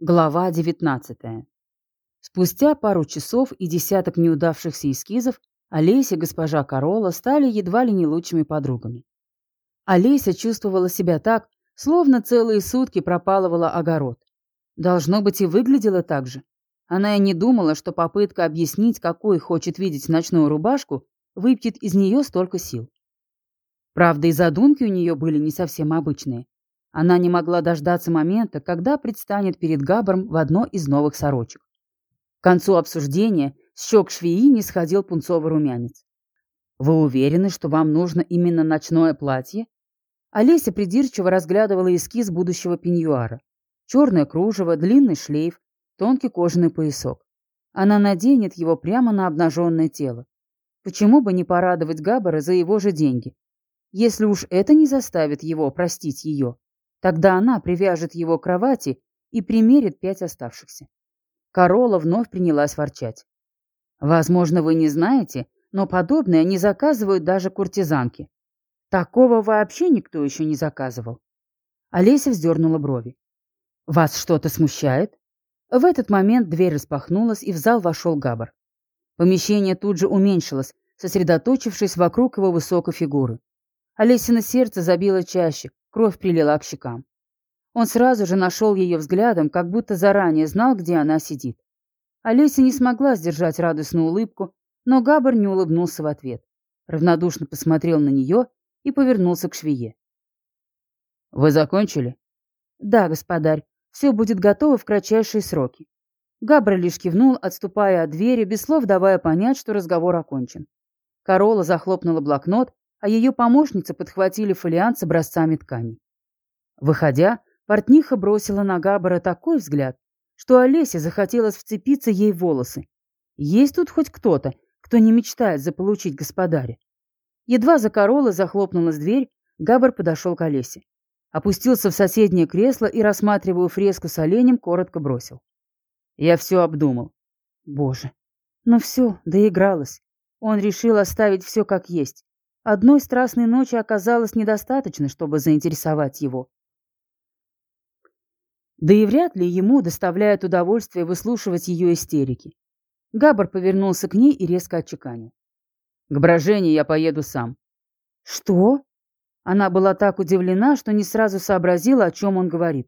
Глава 19. Спустя пару часов и десяток неудавшихся эскизов Олеся и госпожа Корола стали едва ли не лучшими подругами. Олеся чувствовала себя так, словно целые сутки пропалывала огород. Должно быть, и выглядела так же. Она и не думала, что попытка объяснить, какой хочет видеть ночную рубашку, выпьет из нее столько сил. Правда, и задумки у нее были не совсем обычные. Она не могла дождаться момента, когда предстанет перед Габром в одно из новых сорочек. К концу обсуждения щек швеи не сходил пунцовый румянец. «Вы уверены, что вам нужно именно ночное платье?» Олеся придирчиво разглядывала эскиз будущего пеньюара. Черное кружево, длинный шлейф, тонкий кожаный поясок. Она наденет его прямо на обнаженное тело. Почему бы не порадовать Габбара за его же деньги? Если уж это не заставит его простить ее, Тогда она привяжет его к кровати и примерит пять оставшихся. Корола вновь принялась ворчать. Возможно, вы не знаете, но подобное не заказывают даже куртизанки. Такого вообще никто еще не заказывал. Олеся вздернула брови. «Вас что-то смущает?» В этот момент дверь распахнулась, и в зал вошел Габар. Помещение тут же уменьшилось, сосредоточившись вокруг его высокой фигуры. Олесина сердце забило чаще, Кровь прилила к щекам. Он сразу же нашел ее взглядом, как будто заранее знал, где она сидит. Олеся не смогла сдержать радостную улыбку, но Габар не улыбнулся в ответ. Равнодушно посмотрел на нее и повернулся к швее. «Вы закончили?» «Да, господарь. Все будет готово в кратчайшие сроки». Габр лишь кивнул, отступая от двери, без слов давая понять, что разговор окончен. Корола захлопнула блокнот а ее помощницы подхватили фолиант с образцами тканей. Выходя, портниха бросила на Габбара такой взгляд, что Олесе захотелось вцепиться ей в волосы. Есть тут хоть кто-то, кто не мечтает заполучить господаря. Едва за корола захлопнулась дверь, Габбар подошел к Олесе. Опустился в соседнее кресло и, рассматривая фреску с оленем, коротко бросил. Я все обдумал. Боже, ну все, доигралась. Он решил оставить все как есть. Одной страстной ночи оказалось недостаточно, чтобы заинтересовать его. Да и вряд ли ему доставляет удовольствие выслушивать ее истерики. Габар повернулся к ней и резко отчеканил. «К брожению я поеду сам». «Что?» Она была так удивлена, что не сразу сообразила, о чем он говорит.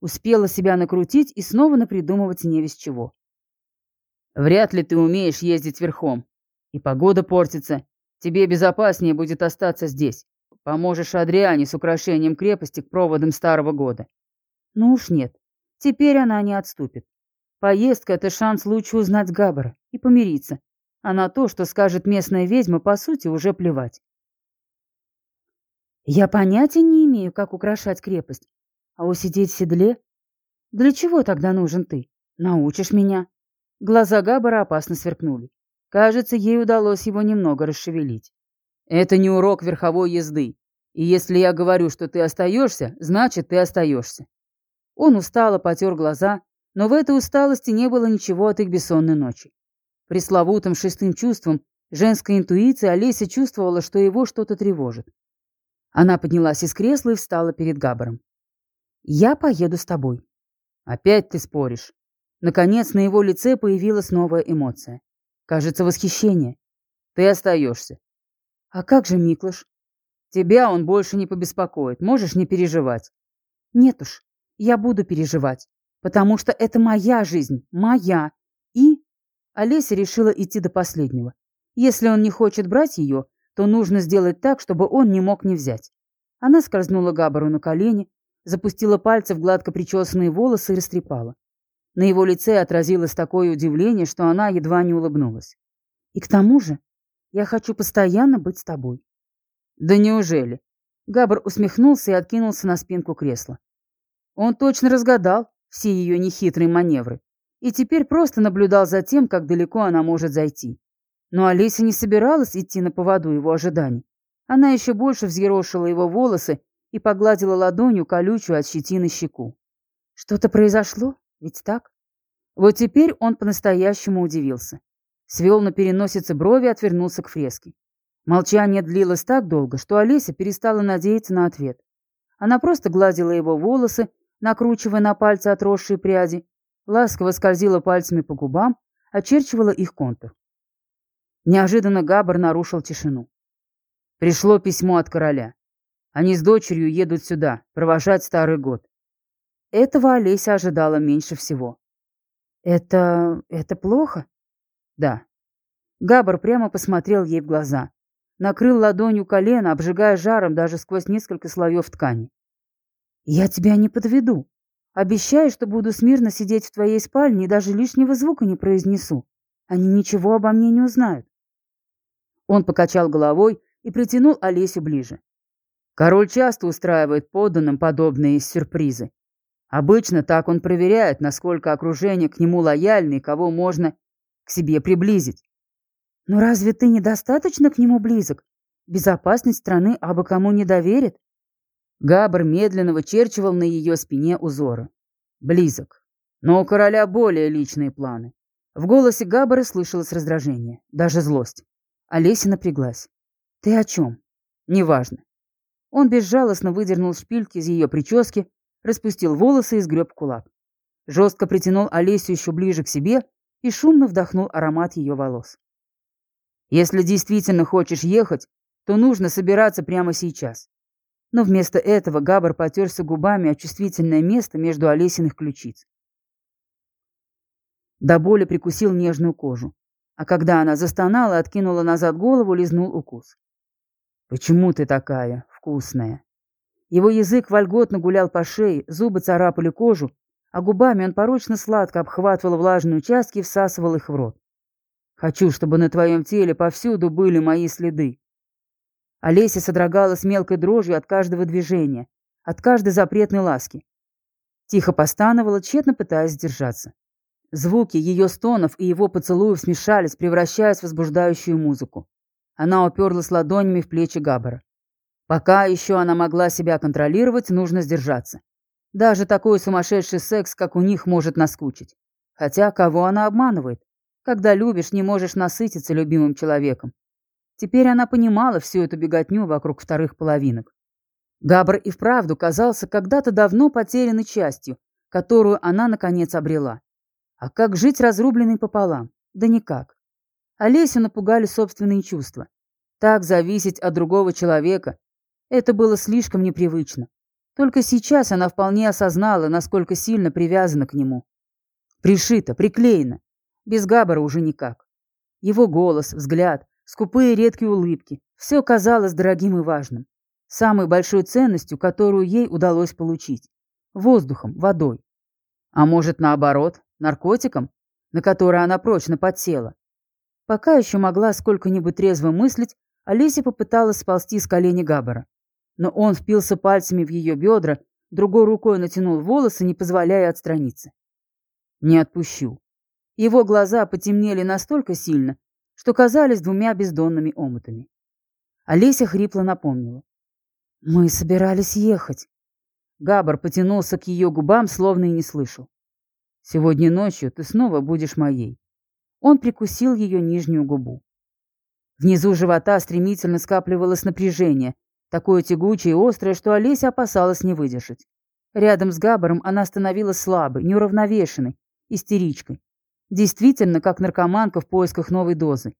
Успела себя накрутить и снова напридумывать не весь чего. «Вряд ли ты умеешь ездить верхом. И погода портится, Тебе безопаснее будет остаться здесь. Поможешь Адриане с украшением крепости к проводам Старого года. Ну уж нет. Теперь она не отступит. Поездка — это шанс лучше узнать Габбара и помириться. А на то, что скажет местная ведьма, по сути, уже плевать. Я понятия не имею, как украшать крепость. А усидеть в седле? Для чего тогда нужен ты? Научишь меня? Глаза Габбара опасно сверкнули. Кажется, ей удалось его немного расшевелить. Это не урок верховой езды. И если я говорю, что ты остаешься, значит, ты остаешься. Он устало потер глаза, но в этой усталости не было ничего от их бессонной ночи. Пресловутым шестым чувством, женской интуицией, Олеся чувствовала, что его что-то тревожит. Она поднялась из кресла и встала перед Габаром. «Я поеду с тобой». «Опять ты споришь». Наконец на его лице появилась новая эмоция. Кажется, восхищение. Ты остаешься. А как же Миклыш? Тебя он больше не побеспокоит, можешь не переживать. Нет уж, я буду переживать, потому что это моя жизнь, моя. И... Олеся решила идти до последнего. Если он не хочет брать ее, то нужно сделать так, чтобы он не мог не взять. Она скользнула Габару на колени, запустила пальцы в гладко причесанные волосы и растрепала. На его лице отразилось такое удивление, что она едва не улыбнулась. «И к тому же я хочу постоянно быть с тобой». «Да неужели?» Габр усмехнулся и откинулся на спинку кресла. Он точно разгадал все ее нехитрые маневры и теперь просто наблюдал за тем, как далеко она может зайти. Но Олеся не собиралась идти на поводу его ожиданий. Она еще больше взъерошила его волосы и погладила ладонью колючую от щетины щеку. «Что-то произошло?» Ведь так? Вот теперь он по-настоящему удивился. Свел на переносице брови и отвернулся к фреске. Молчание длилось так долго, что Олеся перестала надеяться на ответ. Она просто гладила его волосы, накручивая на пальцы отросшие пряди, ласково скользила пальцами по губам, очерчивала их контур. Неожиданно Габар нарушил тишину. Пришло письмо от короля. Они с дочерью едут сюда, провожать старый год. Этого Олеся ожидала меньше всего. «Это... это плохо?» «Да». Габар прямо посмотрел ей в глаза. Накрыл ладонью колено, обжигая жаром даже сквозь несколько слоев ткани. «Я тебя не подведу. Обещаю, что буду смирно сидеть в твоей спальне и даже лишнего звука не произнесу. Они ничего обо мне не узнают». Он покачал головой и притянул Олесю ближе. Король часто устраивает подданным подобные сюрпризы. Обычно так он проверяет, насколько окружение к нему лояльно и кого можно к себе приблизить. Но разве ты недостаточно к нему близок? Безопасность страны абы кому не доверит. Габр медленно вычерчивал на ее спине узоры. Близок. Но у короля более личные планы. В голосе Габбара слышалось раздражение, даже злость. Олеся напряглась. «Ты о чем?» «Неважно». Он безжалостно выдернул шпильки из ее прически распустил волосы и сгреб кулак. Жестко притянул Олесю еще ближе к себе и шумно вдохнул аромат ее волос. «Если действительно хочешь ехать, то нужно собираться прямо сейчас». Но вместо этого Габар потерся губами о чувствительное место между Олесиных ключиц. До боли прикусил нежную кожу, а когда она застонала, откинула назад голову, лизнул укус. «Почему ты такая вкусная?» Его язык вольготно гулял по шее, зубы царапали кожу, а губами он порочно сладко обхватывал влажные участки и всасывал их в рот. «Хочу, чтобы на твоем теле повсюду были мои следы». Олеся содрогалась мелкой дрожью от каждого движения, от каждой запретной ласки. Тихо постановала, тщетно пытаясь сдержаться. Звуки ее стонов и его поцелуев смешались, превращаясь в возбуждающую музыку. Она уперлась ладонями в плечи Габбара. Пока еще она могла себя контролировать, нужно сдержаться. Даже такой сумасшедший секс, как у них, может наскучить. Хотя кого она обманывает? Когда любишь, не можешь насытиться любимым человеком. Теперь она понимала всю эту беготню вокруг вторых половинок. Габр и вправду казался когда-то давно потерянной частью, которую она, наконец, обрела. А как жить разрубленной пополам? Да никак. Олесю напугали собственные чувства. Так зависеть от другого человека, это было слишком непривычно. Только сейчас она вполне осознала, насколько сильно привязана к нему. Пришита, приклеена. Без Габбара уже никак. Его голос, взгляд, скупые редкие улыбки – все казалось дорогим и важным. Самой большой ценностью, которую ей удалось получить. Воздухом, водой. А может, наоборот, наркотиком, на который она прочно подсела. Пока еще могла сколько-нибудь трезво мыслить, Олеся попыталась сползти с колени Габбара но он впился пальцами в ее бедра, другой рукой натянул волосы, не позволяя отстраниться. «Не отпущу». Его глаза потемнели настолько сильно, что казались двумя бездонными омутами. Олеся хрипло напомнила. «Мы собирались ехать». Габар потянулся к ее губам, словно и не слышал. «Сегодня ночью ты снова будешь моей». Он прикусил ее нижнюю губу. Внизу живота стремительно скапливалось напряжение, Такое тягучее и острое, что Олеся опасалась не выдержать. Рядом с Габаром она становилась слабой, неуравновешенной, истеричкой. Действительно, как наркоманка в поисках новой дозы.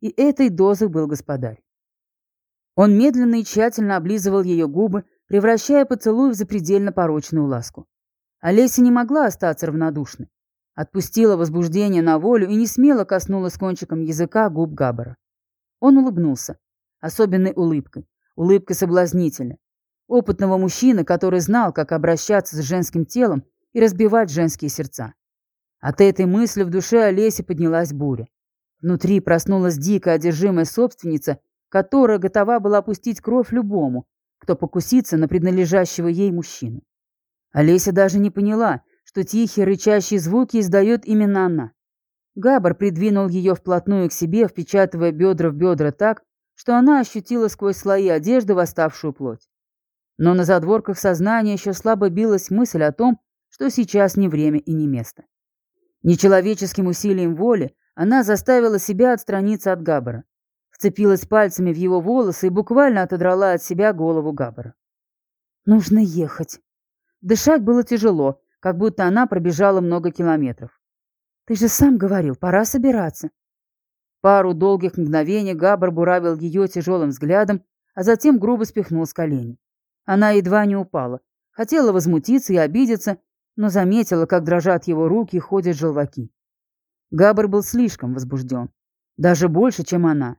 И этой дозы был господарь. Он медленно и тщательно облизывал ее губы, превращая поцелуй в запредельно порочную ласку. Олеся не могла остаться равнодушной. Отпустила возбуждение на волю и не смело коснулась кончиком языка губ Габбара. Он улыбнулся, особенной улыбкой, Улыбка соблазнительна. Опытного мужчины, который знал, как обращаться с женским телом и разбивать женские сердца. От этой мысли в душе Олеси поднялась буря. Внутри проснулась дикая одержимая собственница, которая готова была пустить кровь любому, кто покусится на принадлежащего ей мужчину. Олеся даже не поняла, что тихие рычащие звуки издает именно она. Габар придвинул ее вплотную к себе, впечатывая бедра в бедра так, что она ощутила сквозь слои одежды восставшую плоть. Но на задворках сознания еще слабо билась мысль о том, что сейчас не время и не место. Нечеловеческим усилием воли она заставила себя отстраниться от Габбара, вцепилась пальцами в его волосы и буквально отодрала от себя голову Габбара. «Нужно ехать». Дышать было тяжело, как будто она пробежала много километров. «Ты же сам говорил, пора собираться». Пару долгих мгновений Габр буравил ее тяжелым взглядом, а затем грубо спихнул с колени. Она едва не упала. Хотела возмутиться и обидеться, но заметила, как дрожат его руки и ходят желваки. Габр был слишком возбужден. Даже больше, чем она.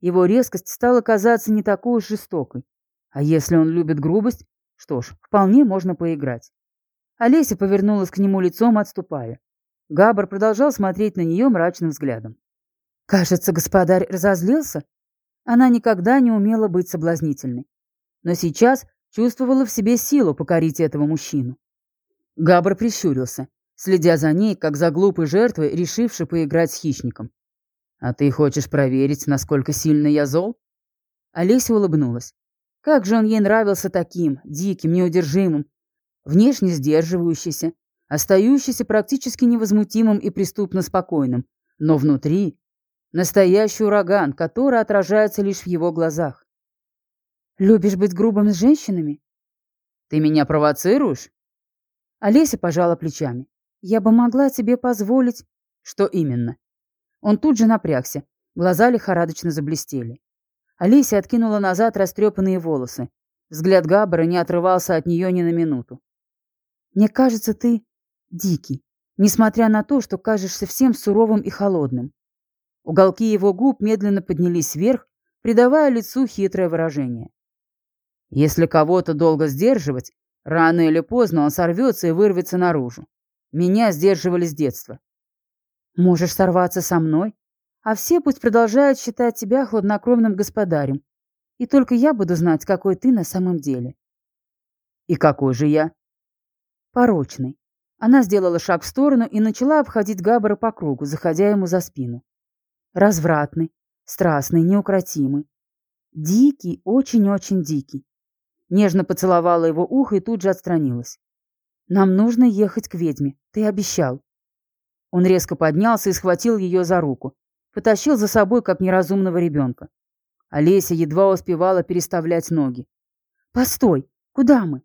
Его резкость стала казаться не такой уж жестокой. А если он любит грубость, что ж, вполне можно поиграть. Олеся повернулась к нему лицом, отступая. Габр продолжал смотреть на нее мрачным взглядом. Кажется, господарь разозлился. Она никогда не умела быть соблазнительной. Но сейчас чувствовала в себе силу покорить этого мужчину. Габр прищурился, следя за ней, как за глупой жертвой, решившей поиграть с хищником. «А ты хочешь проверить, насколько сильно я зол?» Олеся улыбнулась. Как же он ей нравился таким, диким, неудержимым, внешне сдерживающийся, остающийся практически невозмутимым и преступно спокойным, но внутри настоящий ураган, который отражается лишь в его глазах. «Любишь быть грубым с женщинами?» «Ты меня провоцируешь?» Олеся пожала плечами. «Я бы могла тебе позволить...» «Что именно?» Он тут же напрягся, глаза лихорадочно заблестели. Олеся откинула назад растрепанные волосы. Взгляд Габбара не отрывался от нее ни на минуту. «Мне кажется, ты дикий, несмотря на то, что кажешься всем суровым и холодным». Уголки его губ медленно поднялись вверх, придавая лицу хитрое выражение. «Если кого-то долго сдерживать, рано или поздно он сорвется и вырвется наружу. Меня сдерживали с детства. Можешь сорваться со мной, а все пусть продолжают считать тебя хладнокровным господарем. И только я буду знать, какой ты на самом деле. И какой же я? Порочный. Она сделала шаг в сторону и начала обходить Габбара по кругу, заходя ему за спину. Развратный, страстный, неукротимый. Дикий, очень-очень дикий. Нежно поцеловала его ухо и тут же отстранилась. «Нам нужно ехать к ведьме. Ты обещал». Он резко поднялся и схватил ее за руку. Потащил за собой, как неразумного ребенка. Олеся едва успевала переставлять ноги. «Постой! Куда мы?»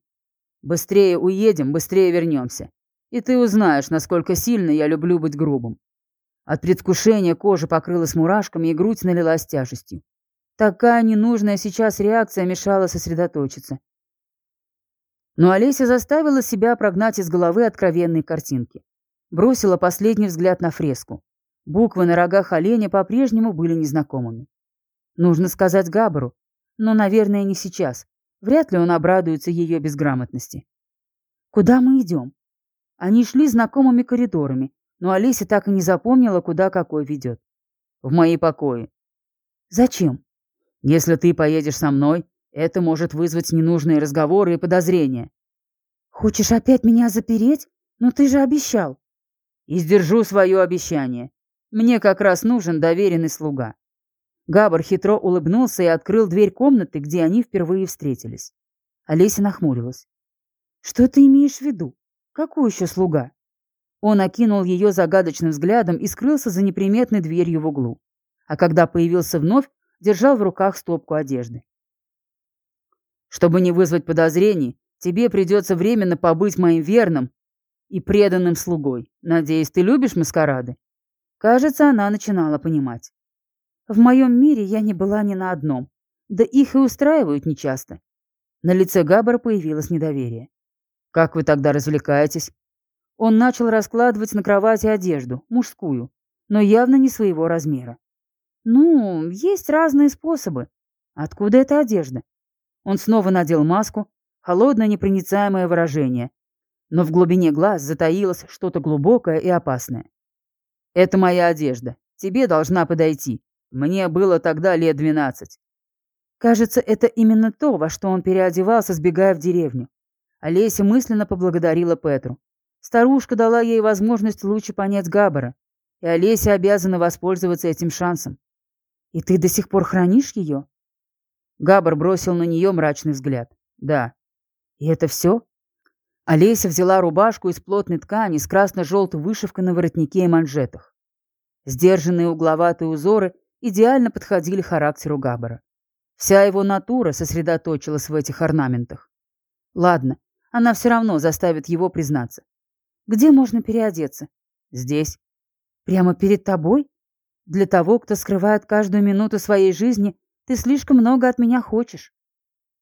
«Быстрее уедем, быстрее вернемся. И ты узнаешь, насколько сильно я люблю быть грубым». От предвкушения кожа покрылась мурашками и грудь налилась тяжестью. Такая ненужная сейчас реакция мешала сосредоточиться. Но Олеся заставила себя прогнать из головы откровенные картинки. Бросила последний взгляд на фреску. Буквы на рогах оленя по-прежнему были незнакомыми. Нужно сказать Габару, но, наверное, не сейчас. Вряд ли он обрадуется ее безграмотности. Куда мы идем? Они шли знакомыми коридорами, но Олеся так и не запомнила, куда какой ведет. В мои покои. Зачем? Если ты поедешь со мной, это может вызвать ненужные разговоры и подозрения. Хочешь опять меня запереть? Но ты же обещал. И сдержу свое обещание. Мне как раз нужен доверенный слуга». Габар хитро улыбнулся и открыл дверь комнаты, где они впервые встретились. Олеся нахмурилась. «Что ты имеешь в виду? Какой еще слуга?» Он окинул ее загадочным взглядом и скрылся за неприметной дверью в углу. А когда появился вновь, держал в руках стопку одежды. «Чтобы не вызвать подозрений, тебе придется временно побыть моим верным и преданным слугой. Надеюсь, ты любишь маскарады?» Кажется, она начинала понимать. В моем мире я не была ни на одном, да их и устраивают нечасто. На лице Габбара появилось недоверие. «Как вы тогда развлекаетесь?» Он начал раскладывать на кровати одежду, мужскую, но явно не своего размера. «Ну, есть разные способы. Откуда эта одежда?» Он снова надел маску, холодное непроницаемое выражение, но в глубине глаз затаилось что-то глубокое и опасное. Это моя одежда. Тебе должна подойти. Мне было тогда лет двенадцать. Кажется, это именно то, во что он переодевался, сбегая в деревню. Олеся мысленно поблагодарила Петру. Старушка дала ей возможность лучше понять Габбара, и Олеся обязана воспользоваться этим шансом. «И ты до сих пор хранишь ее?» Габбар бросил на нее мрачный взгляд. «Да». «И это все?» Олеся взяла рубашку из плотной ткани с красно-желтой вышивкой на воротнике и манжетах. Сдержанные угловатые узоры идеально подходили характеру Габбара. Вся его натура сосредоточилась в этих орнаментах. Ладно, Она все равно заставит его признаться. «Где можно переодеться?» «Здесь». «Прямо перед тобой?» «Для того, кто скрывает каждую минуту своей жизни, ты слишком много от меня хочешь».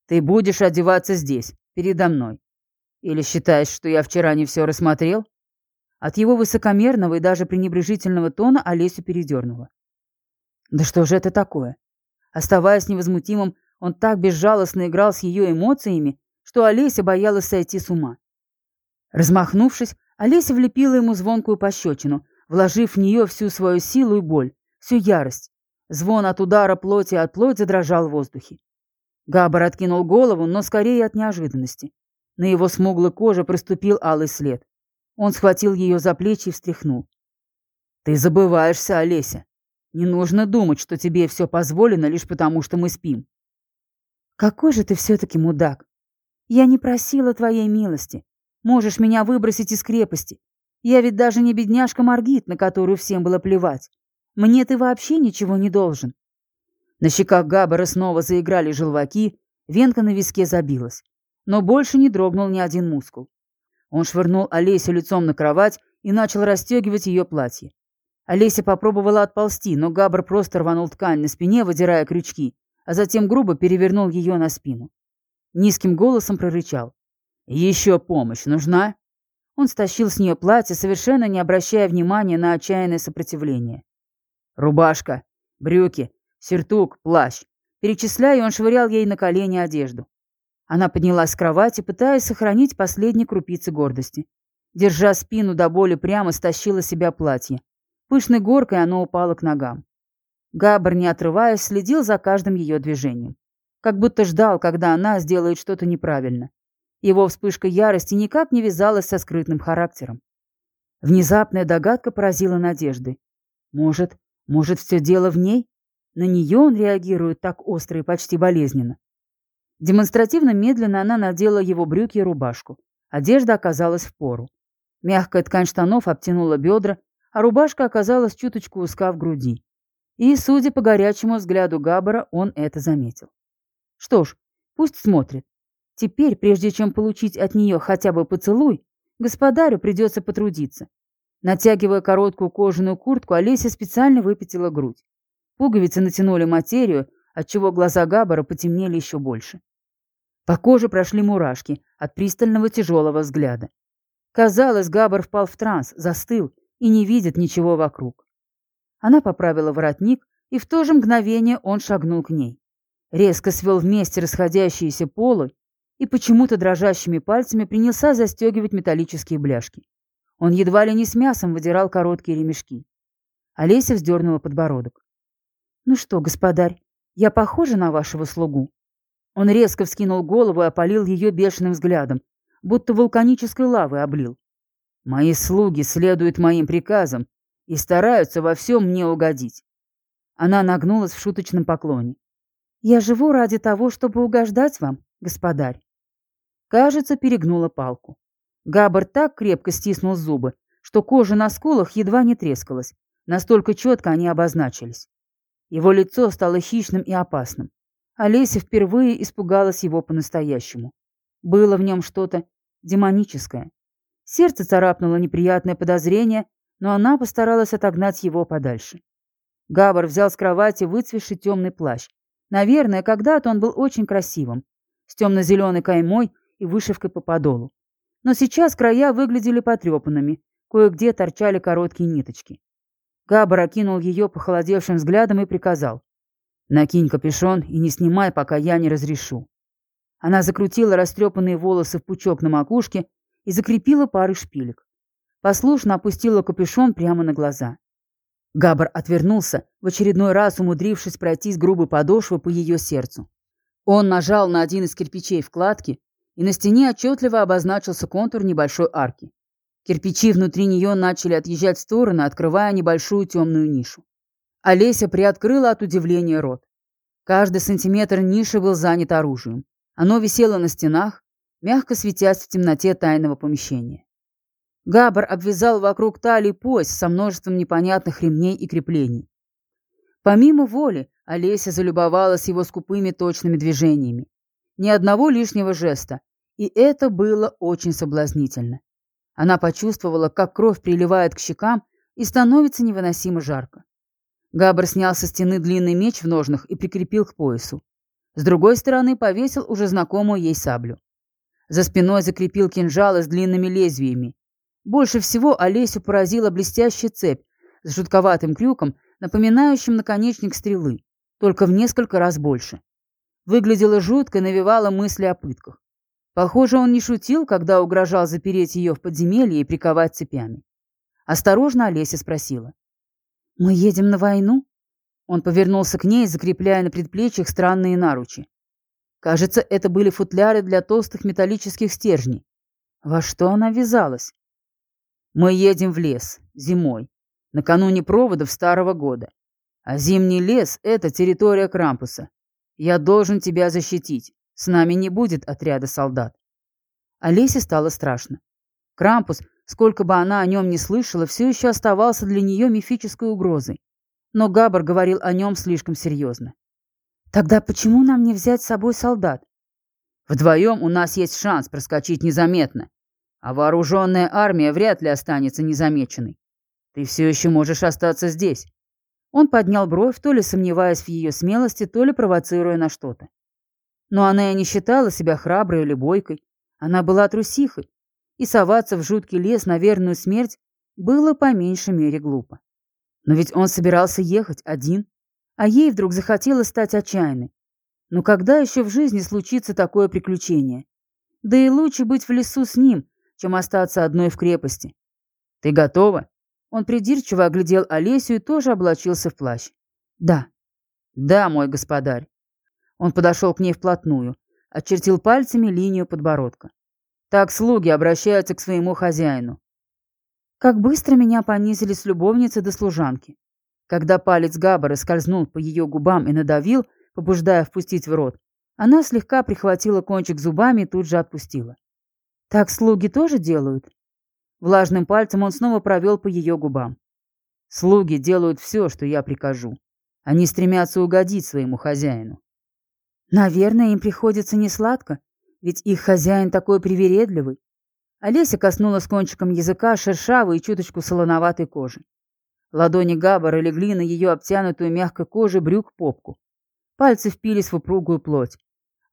«Ты будешь одеваться здесь, передо мной. Или считаешь, что я вчера не все рассмотрел?» От его высокомерного и даже пренебрежительного тона Олесю передернуло. Да что же это такое? Оставаясь невозмутимым, он так безжалостно играл с ее эмоциями, что Олеся боялась сойти с ума. Размахнувшись, Олеся влепила ему звонкую пощечину, вложив в нее всю свою силу и боль, всю ярость. Звон от удара плоти от плоти задрожал в воздухе. Габар откинул голову, но скорее от неожиданности. На его смуглой коже проступил алый след. Он схватил ее за плечи и встряхнул. «Ты забываешься, Олеся. Не нужно думать, что тебе все позволено лишь потому, что мы спим». «Какой же ты все-таки мудак! Я не просила твоей милости. Можешь меня выбросить из крепости. Я ведь даже не бедняжка Маргит, на которую всем было плевать. Мне ты вообще ничего не должен». На щеках Габбара снова заиграли желваки, венка на виске забилась. Но больше не дрогнул ни один мускул. Он швырнул Олесю лицом на кровать и начал расстегивать ее платье. Олеся попробовала отползти, но Габр просто рванул ткань на спине, выдирая крючки, а затем грубо перевернул ее на спину. Низким голосом прорычал. «Еще помощь нужна?» Он стащил с нее платье, совершенно не обращая внимания на отчаянное сопротивление. «Рубашка, брюки, сюртук, плащ». Перечисляя, он швырял ей на колени одежду. Она поднялась с кровати, пытаясь сохранить последние крупицы гордости. Держа спину до боли прямо, стащила себя платье. Пышной горкой оно упало к ногам. Габр, не отрываясь, следил за каждым ее движением. Как будто ждал, когда она сделает что-то неправильно. Его вспышка ярости никак не вязалась со скрытым характером. Внезапная догадка поразила надежды. Может, может, все дело в ней? На нее он реагирует так остро и почти болезненно. Демонстративно медленно она надела его брюки и рубашку. Одежда оказалась в пору. Мягкая ткань штанов обтянула бедра, а рубашка оказалась чуточку узка в груди. И, судя по горячему взгляду Габбара, он это заметил. Что ж, пусть смотрит. Теперь, прежде чем получить от нее хотя бы поцелуй, господарю придется потрудиться. Натягивая короткую кожаную куртку, Олеся специально выпятила грудь. Пуговицы натянули материю, отчего глаза Габбара потемнели еще больше. По коже прошли мурашки от пристального тяжелого взгляда. Казалось, Габбар впал в транс, застыл и не видит ничего вокруг. Она поправила воротник, и в то же мгновение он шагнул к ней. Резко свел вместе расходящиеся полы и почему-то дрожащими пальцами принялся застегивать металлические бляшки. Он едва ли не с мясом выдирал короткие ремешки. Олеся вздернула подбородок. «Ну что, господарь, я похожа на вашего слугу?» Он резко вскинул голову и опалил ее бешеным взглядом, будто вулканической лавой облил. «Мои слуги следуют моим приказам и стараются во всем мне угодить». Она нагнулась в шуточном поклоне. «Я живу ради того, чтобы угождать вам, господарь». Кажется, перегнула палку. Габар так крепко стиснул зубы, что кожа на скулах едва не трескалась. Настолько четко они обозначились. Его лицо стало хищным и опасным. Олеся впервые испугалась его по-настоящему. Было в нем что-то демоническое. Сердце царапнуло неприятное подозрение, но она постаралась отогнать его подальше. Габар взял с кровати выцвевший темный плащ. Наверное, когда-то он был очень красивым, с темно-зеленой каймой и вышивкой по подолу. Но сейчас края выглядели потрепанными, кое-где торчали короткие ниточки. Габар окинул ее похолодевшим взглядом и приказал. «Накинь капюшон и не снимай, пока я не разрешу». Она закрутила растрепанные волосы в пучок на макушке и закрепила пары шпилек. Послушно опустила капюшон прямо на глаза. Габар отвернулся, в очередной раз умудрившись пройтись грубой подошвы по ее сердцу. Он нажал на один из кирпичей вкладки, и на стене отчетливо обозначился контур небольшой арки. Кирпичи внутри нее начали отъезжать в стороны, открывая небольшую темную нишу. Олеся приоткрыла от удивления рот. Каждый сантиметр ниши был занят оружием. Оно висело на стенах, мягко светясь в темноте тайного помещения. Габар обвязал вокруг талии пояс со множеством непонятных ремней и креплений. Помимо воли, Олеся залюбовалась его скупыми точными движениями. Ни одного лишнего жеста, И это было очень соблазнительно. Она почувствовала, как кровь приливает к щекам и становится невыносимо жарко. Габр снял со стены длинный меч в ножнах и прикрепил к поясу. С другой стороны повесил уже знакомую ей саблю. За спиной закрепил кинжалы с длинными лезвиями. Больше всего Олесю поразила блестящая цепь с жутковатым крюком, напоминающим наконечник стрелы, только в несколько раз больше. Выглядела жутко и навевала мысли о пытках. Похоже, он не шутил, когда угрожал запереть ее в подземелье и приковать цепями. Осторожно Олеся спросила. «Мы едем на войну?» Он повернулся к ней, закрепляя на предплечьях странные наручи. Кажется, это были футляры для толстых металлических стержней. Во что она ввязалась? «Мы едем в лес. Зимой. Накануне проводов Старого года. А зимний лес — это территория Крампуса. Я должен тебя защитить. С нами не будет отряда солдат. Олесе стало страшно. Крампус, сколько бы она о нем ни слышала, все еще оставался для нее мифической угрозой. Но Габар говорил о нем слишком серьезно. «Тогда почему нам не взять с собой солдат?» «Вдвоем у нас есть шанс проскочить незаметно, а вооруженная армия вряд ли останется незамеченной. Ты все еще можешь остаться здесь. Он поднял бровь, то ли сомневаясь в ее смелости, то ли провоцируя на что-то. Но она и не считала себя храброй или бойкой. Она была трусихой, и соваться в жуткий лес на верную смерть было по меньшей мере глупо. Но ведь он собирался ехать один, а ей вдруг захотелось стать отчаянной. Но когда еще в жизни случится такое приключение? Да и лучше быть в лесу с ним, чем остаться одной в крепости. «Ты готова?» Он придирчиво оглядел Олесю и тоже облачился в плащ. «Да». «Да, мой господарь». Он подошел к ней вплотную, очертил пальцами линию подбородка. Так слуги обращаются к своему хозяину. Как быстро меня понизили с любовницы до служанки. Когда палец Габбара скользнул по ее губам и надавил, побуждая впустить в рот, она слегка прихватила кончик зубами и тут же отпустила. «Так слуги тоже делают?» Влажным пальцем он снова провел по ее губам. «Слуги делают все, что я прикажу. Они стремятся угодить своему хозяину». «Наверное, им приходится несладко, ведь их хозяин такой привередливый». Олеся коснулась кончиком языка шершавой и чуточку солоноватой кожи. Ладони Габбара легли на ее обтянутую мягкой кожей брюк попку. Пальцы впились в упругую плоть.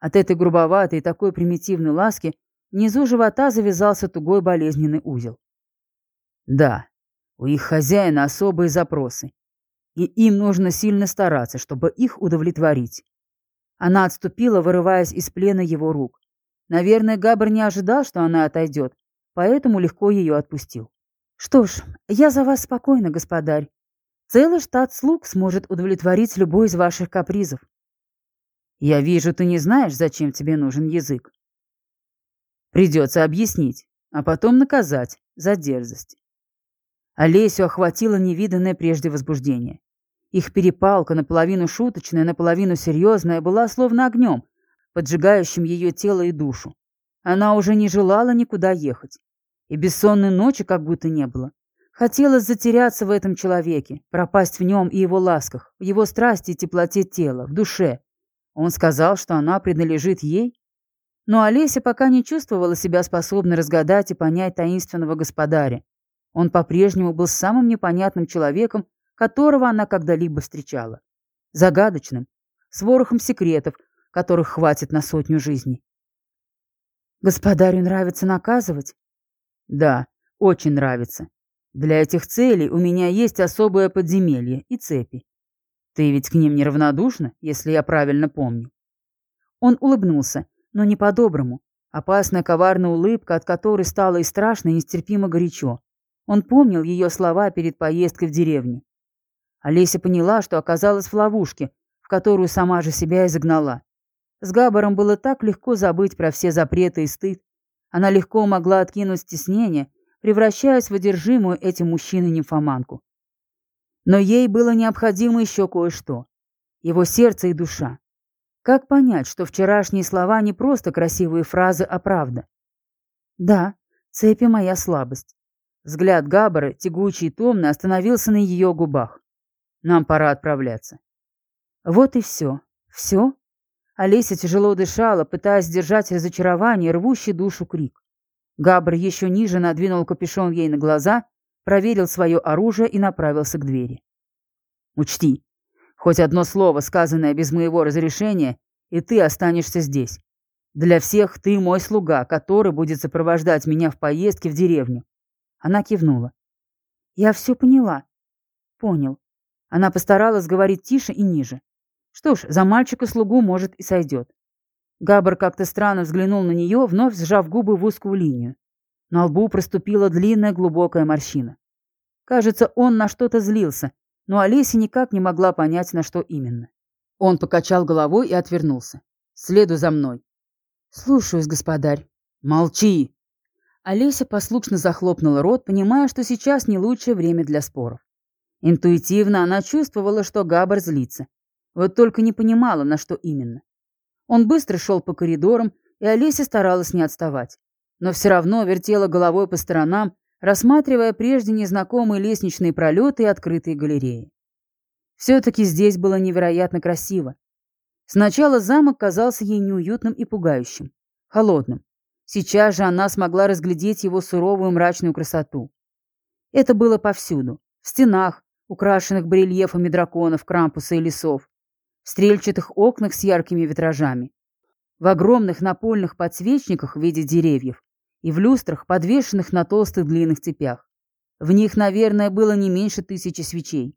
От этой грубоватой и такой примитивной ласки внизу живота завязался тугой болезненный узел. Да, у их хозяина особые запросы, и им нужно сильно стараться, чтобы их удовлетворить. Она отступила, вырываясь из плена его рук. Наверное, Габр не ожидал, что она отойдет, поэтому легко ее отпустил. «Что ж, я за вас спокойна, господарь. Целый штат слуг сможет удовлетворить любой из ваших капризов. Я вижу, ты не знаешь, зачем тебе нужен язык. Придется объяснить, а потом наказать за дерзость. Олесю охватило невиданное прежде возбуждение. Их перепалка, наполовину шуточная, наполовину серьезная, была словно огнем, поджигающим ее тело и душу. Она уже не желала никуда ехать. И бессонной ночи как будто не было. Хотелось затеряться в этом человеке, пропасть в нем и его ласках, в его страсти и теплоте тела, в душе. Он сказал, что она принадлежит ей. Но Олеся пока не чувствовала себя способной разгадать и понять таинственного господаря. Он по-прежнему был самым непонятным человеком, которого она когда-либо встречала. Загадочным, с ворохом секретов, которых хватит на сотню жизней. Господарю нравится наказывать? Да, очень нравится. Для этих целей у меня есть особое подземелье и цепи. Ты ведь к ним неравнодушна, если я правильно помню. Он улыбнулся, но не по-доброму. Опасная коварная улыбка, от которой стало и страшно, и нестерпимо горячо. Он помнил ее слова перед поездкой в деревню. Олеся поняла, что оказалась в ловушке, в которую сама же себя и загнала. С Габаром было так легко забыть про все запреты и стыд. Она легко могла откинуть стеснение, превращаясь в одержимую этим мужчиной-нимфоманку. Но ей было необходимо еще кое-что. Его сердце и душа. Как понять, что вчерашние слова не просто красивые фразы, а правда? Да, цепи моя слабость. Взгляд Габбара, тягучий и томный, остановился на ее губах. «Нам пора отправляться». Вот и все. Все? Олеся тяжело дышала, пытаясь сдержать разочарование рвущий душу крик. Габр еще ниже надвинул капюшон ей на глаза, проверил свое оружие и направился к двери. «Учти, хоть одно слово, сказанное без моего разрешения, и ты останешься здесь. Для всех ты мой слуга, который будет сопровождать меня в поездке в деревню». Она кивнула. «Я все поняла». «Понял». Она постаралась говорить тише и ниже. Что ж, за мальчика-слугу, может, и сойдет. Габр как-то странно взглянул на нее, вновь сжав губы в узкую линию. На лбу проступила длинная глубокая морщина. Кажется, он на что-то злился, но Олеся никак не могла понять, на что именно. Он покачал головой и отвернулся. «Следуй за мной». «Слушаюсь, господарь». «Молчи!» Олеся послушно захлопнула рот, понимая, что сейчас не лучшее время для споров. Интуитивно она чувствовала, что Габар злится. Вот только не понимала, на что именно. Он быстро шел по коридорам, и Олеся старалась не отставать. Но все равно вертела головой по сторонам, рассматривая прежде незнакомые лестничные пролеты и открытые галереи. Все-таки здесь было невероятно красиво. Сначала замок казался ей неуютным и пугающим, холодным. Сейчас же она смогла разглядеть его суровую мрачную красоту. Это было повсюду. В стенах, украшенных барельефами драконов, крампуса и лесов, в стрельчатых окнах с яркими витражами, в огромных напольных подсвечниках в виде деревьев и в люстрах, подвешенных на толстых длинных цепях. В них, наверное, было не меньше тысячи свечей.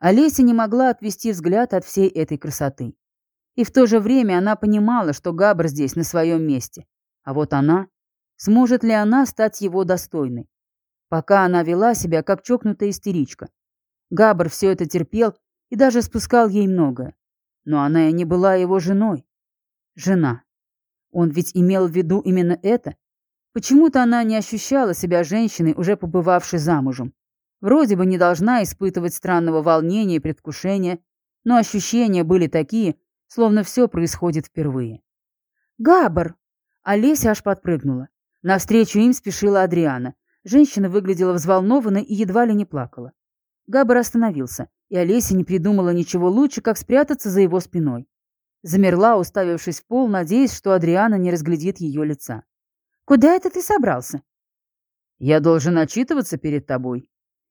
Олеся не могла отвести взгляд от всей этой красоты. И в то же время она понимала, что Габр здесь на своем месте. А вот она... Сможет ли она стать его достойной? Пока она вела себя, как чокнутая истеричка. Габр все это терпел и даже спускал ей многое. Но она и не была его женой. Жена. Он ведь имел в виду именно это. Почему-то она не ощущала себя женщиной, уже побывавшей замужем. Вроде бы не должна испытывать странного волнения и предвкушения, но ощущения были такие, словно все происходит впервые. «Габар!» Олеся аж подпрыгнула. Навстречу им спешила Адриана. Женщина выглядела взволнованной и едва ли не плакала. Габар остановился, и Олеся не придумала ничего лучше, как спрятаться за его спиной. Замерла, уставившись в пол, надеясь, что Адриана не разглядит ее лица. «Куда это ты собрался?» «Я должен отчитываться перед тобой».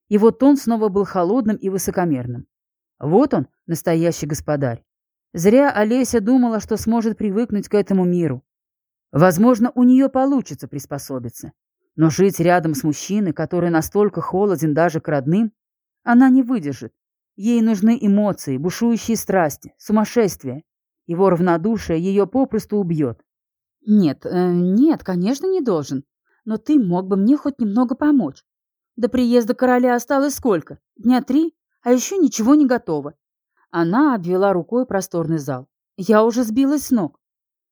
Его тон снова был холодным и высокомерным. Вот он, настоящий господарь. Зря Олеся думала, что сможет привыкнуть к этому миру. Возможно, у нее получится приспособиться. Но жить рядом с мужчиной, который настолько холоден даже к родным, она не выдержит. Ей нужны эмоции, бушующие страсти, сумасшествие. Его равнодушие ее попросту убьет. «Нет, э, нет, конечно, не должен. Но ты мог бы мне хоть немного помочь. До приезда короля осталось сколько? Дня три? А еще ничего не готово». Она обвела рукой просторный зал. «Я уже сбилась с ног».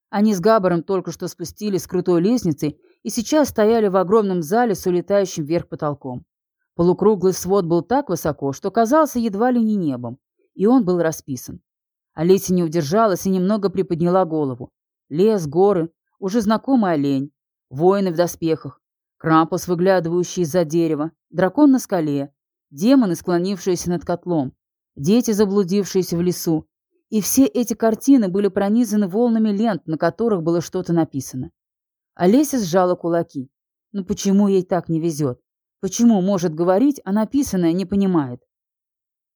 Они с Габаром только что спустились с крутой лестницы и сейчас стояли в огромном зале с улетающим вверх потолком. Полукруглый свод был так высоко, что казался едва ли не небом, и он был расписан. Олеся не удержалась и немного приподняла голову. Лес, горы, уже знакомый олень, воины в доспехах, крампус, выглядывающий из-за дерева, дракон на скале, демоны, склонившиеся над котлом, дети, заблудившиеся в лесу. И все эти картины были пронизаны волнами лент, на которых было что-то написано. Олеся сжала кулаки. Ну почему ей так не везет? Почему может говорить, а написанное не понимает?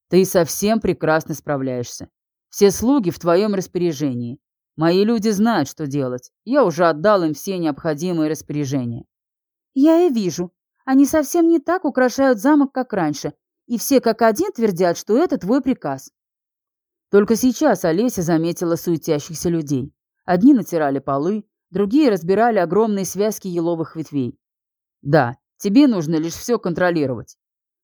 Ты совсем прекрасно справляешься. Все слуги в твоем распоряжении. Мои люди знают, что делать. Я уже отдал им все необходимые распоряжения. Я и вижу. Они совсем не так украшают замок, как раньше. И все как один твердят, что это твой приказ. Только сейчас Олеся заметила суетящихся людей. Одни натирали полы, другие разбирали огромные связки еловых ветвей. Да, Тебе нужно лишь все контролировать.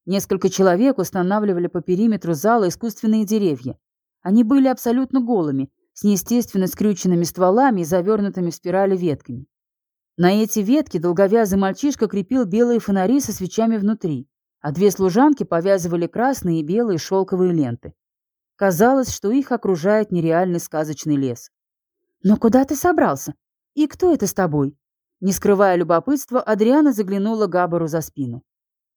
Несколько человек устанавливали по периметру зала искусственные деревья. Они были абсолютно голыми, с неестественно скрюченными стволами и завернутыми в спирали ветками. На эти ветки долговязый мальчишка крепил белые фонари со свечами внутри, а две служанки повязывали красные и белые шелковые ленты. Казалось, что их окружает нереальный сказочный лес. «Но куда ты собрался? И кто это с тобой?» Не скрывая любопытства, Адриана заглянула Габару за спину.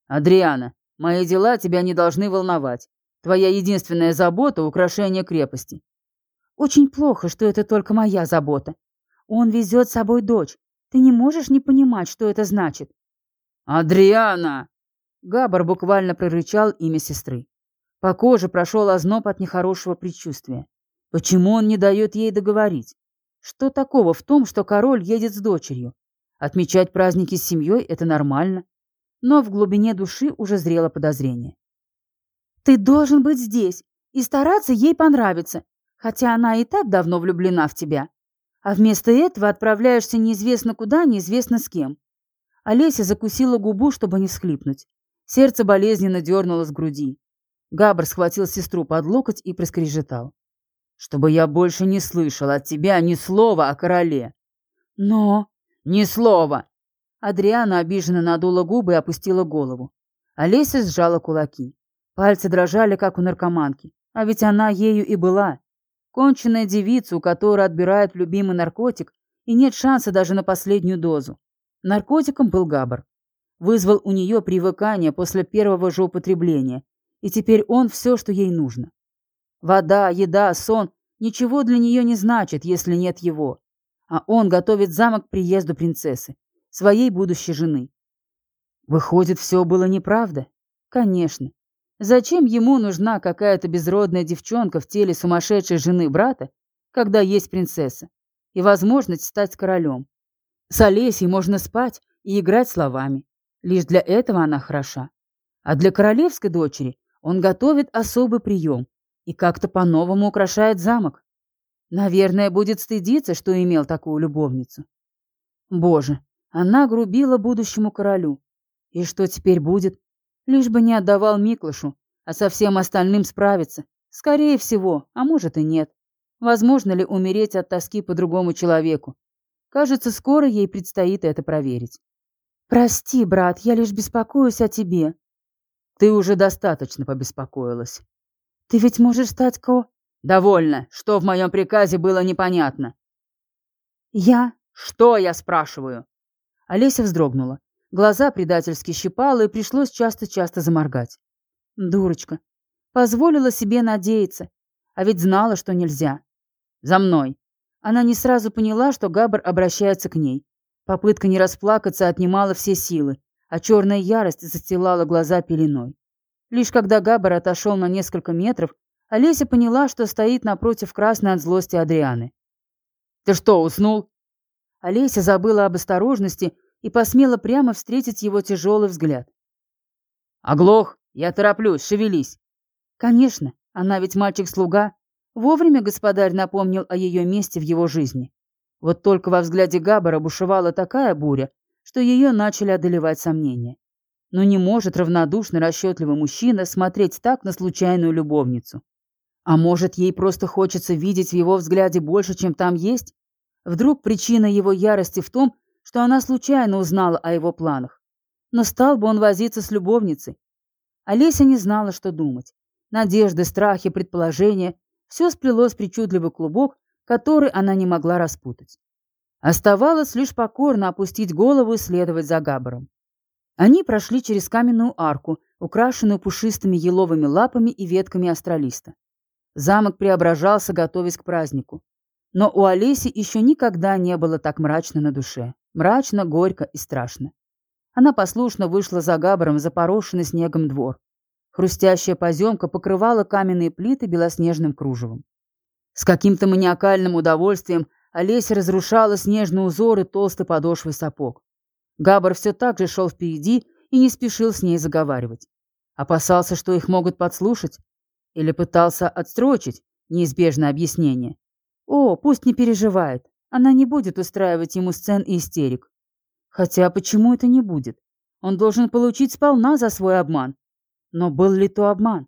«Адриана, мои дела тебя не должны волновать. Твоя единственная забота — украшение крепости». Очень плохо, что это только моя забота. Он везет с собой дочь. Ты не можешь не понимать, что это значит. «Адриана!» Габар буквально прорычал имя сестры. По коже прошел озноб от нехорошего предчувствия. Почему он не дает ей договорить? Что такого в том, что король едет с дочерью? Отмечать праздники с семьей – это нормально. Но в глубине души уже зрело подозрение. «Ты должен быть здесь и стараться ей понравиться, хотя она и так давно влюблена в тебя. А вместо этого отправляешься неизвестно куда, неизвестно с кем». Олеся закусила губу, чтобы не всхлипнуть. Сердце болезненно дернуло с груди. Габр схватил сестру под локоть и проскрежетал. «Чтобы я больше не слышал от тебя ни слова о короле». «Но...» «Ни слова!» Адриана обиженно надула губы и опустила голову. Олеся сжала кулаки. Пальцы дрожали, как у наркоманки. А ведь она ею и была. Конченная девица, у которой отбирают любимый наркотик, и нет шанса даже на последнюю дозу. Наркотиком был Габр. Вызвал у нее привыкание после первого же употребления и теперь он все, что ей нужно. Вода, еда, сон – ничего для нее не значит, если нет его. А он готовит замок к приезду принцессы, своей будущей жены. Выходит, все было неправда? Конечно. Зачем ему нужна какая-то безродная девчонка в теле сумасшедшей жены брата, когда есть принцесса и возможность стать королем? С Олесей можно спать и играть словами. Лишь для этого она хороша. А для королевской дочери он готовит особый прием и как-то по-новому украшает замок. Наверное, будет стыдиться, что имел такую любовницу. Боже, она грубила будущему королю. И что теперь будет? Лишь бы не отдавал Миклышу, а со всем остальным справиться. Скорее всего, а может и нет. Возможно ли умереть от тоски по другому человеку? Кажется, скоро ей предстоит это проверить. «Прости, брат, я лишь беспокоюсь о тебе», ты уже достаточно побеспокоилась. Ты ведь можешь стать ко... Довольно. Что в моем приказе было непонятно? Я... Что, я спрашиваю? Олеся вздрогнула. Глаза предательски щипала, и пришлось часто-часто заморгать. Дурочка. Позволила себе надеяться. А ведь знала, что нельзя. За мной. Она не сразу поняла, что Габр обращается к ней. Попытка не расплакаться отнимала все силы, а черная ярость застилала глаза пеленой. Лишь когда Габар отошел на несколько метров, Олеся поняла, что стоит напротив красной от злости Адрианы. «Ты что, уснул?» Олеся забыла об осторожности и посмела прямо встретить его тяжелый взгляд. «Оглох! Я тороплюсь, шевелись!» «Конечно, она ведь мальчик-слуга. Вовремя господарь напомнил о ее месте в его жизни. Вот только во взгляде Габбара бушевала такая буря, что ее начали одолевать сомнения. Но не может равнодушный расчетливый мужчина смотреть так на случайную любовницу. А может, ей просто хочется видеть в его взгляде больше, чем там есть? Вдруг причина его ярости в том, что она случайно узнала о его планах. Но стал бы он возиться с любовницей. Олеся не знала, что думать. Надежды, страхи, предположения – все сплелось в причудливый клубок, который она не могла распутать. Оставалось лишь покорно опустить голову и следовать за Габаром. Они прошли через каменную арку, украшенную пушистыми еловыми лапами и ветками астролиста. Замок преображался, готовясь к празднику. Но у Олеси еще никогда не было так мрачно на душе. Мрачно, горько и страшно. Она послушно вышла за Габаром в запорошенный снегом двор. Хрустящая поземка покрывала каменные плиты белоснежным кружевом. С каким-то маниакальным удовольствием Олеся разрушала снежные узоры толстой подошвы сапог. Габар все так же шел впереди и не спешил с ней заговаривать. Опасался, что их могут подслушать, или пытался отстрочить неизбежное объяснение. О, пусть не переживает, она не будет устраивать ему сцен и истерик. Хотя почему это не будет? Он должен получить сполна за свой обман. Но был ли то обман?